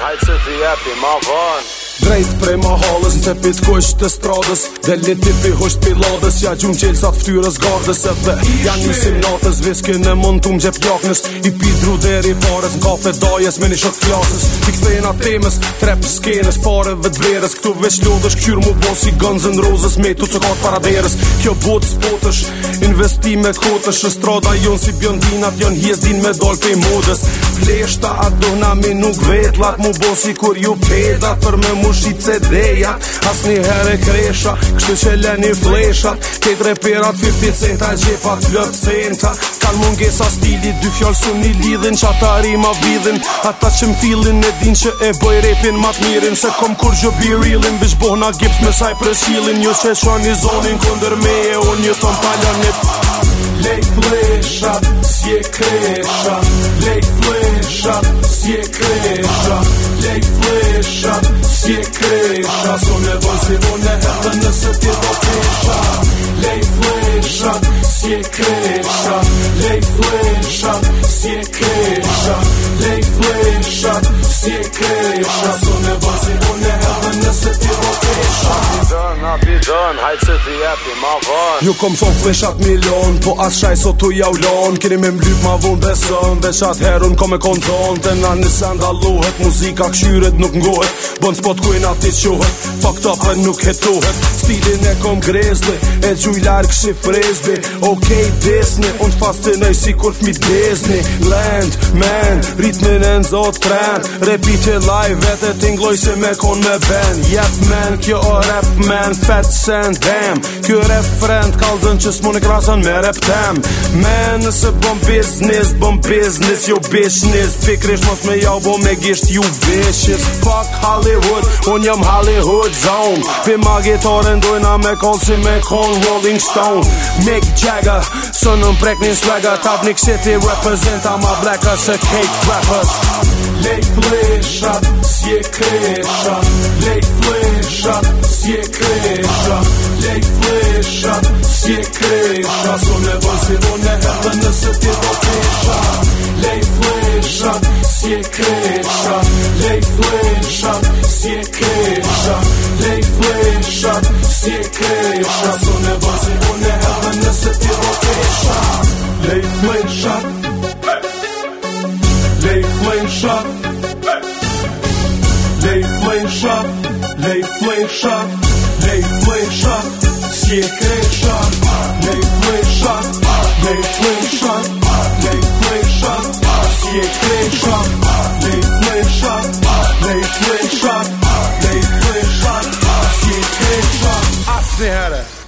hajtë se të jepi ma vënë Drejt prej ma halës, se pit kush të stradës Dhe li ti pi hush të Ja gjumë qelë sa të ftyrës gardës E dhe janë një simnatës Viske në mund të më gjep tjaknës I pi dru deri pares Në kafe dajes me një shok tjaksës I këthejnë atemës, trepë skenës pareve vë dverës, këtu veç lodësh Këqyrë mu bo si gënzën rozës Me tu co kartë paraderës Kjo botës potësh, Investime kote shëstrada jon si bjondinat jon hjezdin me dol pe modës Pleshta ato na me nuk vetlat mu bo si kur ju peda Për me mu shi cedejat as një herë kresha kështu që leni fleshat Ketre perat 50 centa gjepat lëp centa kanë a stili, Dy fjallë su një lidhin që ma rima vidhin Ata që m'fillin e din që e bëj repin mat mirin Se kom kur gjë be realin Vish bohna gips me saj presilin Jo që e shua një zonin kunder me e o një thon palanit Lej flesha, si e kresha Lej flesha, si e kresha Lej flesha, si e kresha So me bon si bon e herë ti do kresha Lej flesha, si e kresha flesha, si e kresha see it se queixa. se ti jepi ma vën Ju kom thon shat milion Po as shaj sot tu ja ulon Keni me mlyp ma vun beson Dhe shat herun kom e kon ton Të na nisa Muzika këshyret nuk ngohet Bon spot kujn ati quhet Fucked up e nuk hetohet Stilin e kom grezli E gjuj larg shi frezbi Ok Disney Unë fascinoj si kur fmi Disney Land, man Ritmin e nëzot trend Repeat e live vetë Tingloj se me kon me ben Yep man, kjo o rap man Fat send, them Kjo refren t'kallëzën që s'mon e krasën me rep them Me nëse bom biznis, bom biznis, jo bishnis Pikrish mos me jau, bom me gisht ju vishis Fuck Hollywood, unë jam Hollywood zone Pim a gitarën dojna me kallë si me kallë Rolling Stone Mick Jagger, së nëm preknin swagger Tavnik City represent, I'm a blacker, së cake rapper Lake Flesha, s'je kresha Leyfleşa, leyfleşa, leyfleşa, sikreşa Leyfleşa, leyfleşa, leyfleşa, sikreşa Leyfleşa, leyfleşa, leyfleşa, sikreşa Aslı herhalde